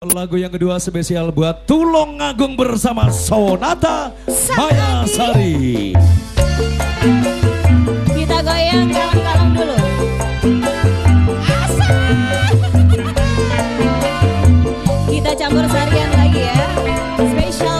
Lagu yang kedua spesial buat Tulung Agung bersama Sonata Maya Sari. Kita goyang kalem-kalem dulu. Kita campur sarian lagi ya. Spesial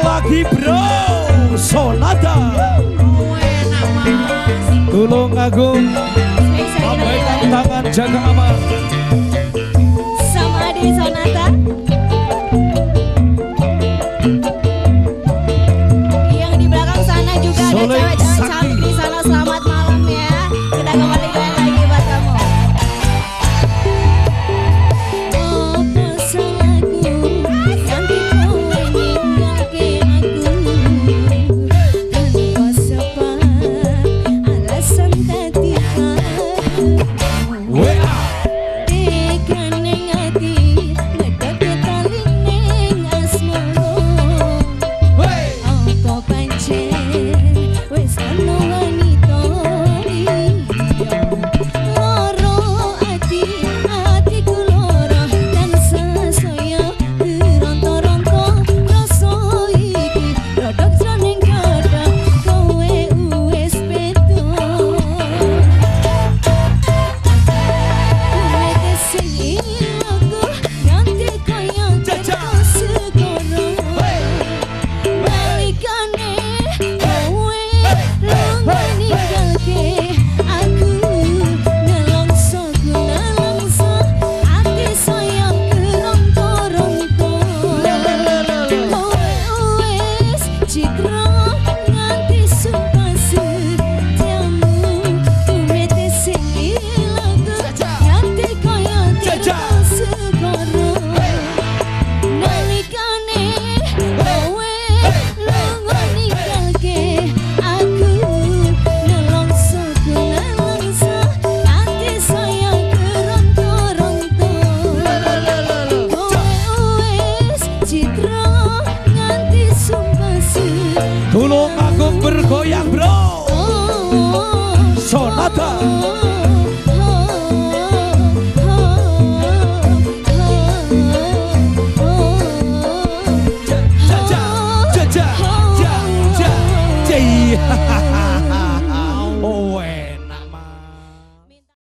lagi bro, Sonata. Tulung Agung, lambaikan ya. tangan jaga aman. da, da, da, da.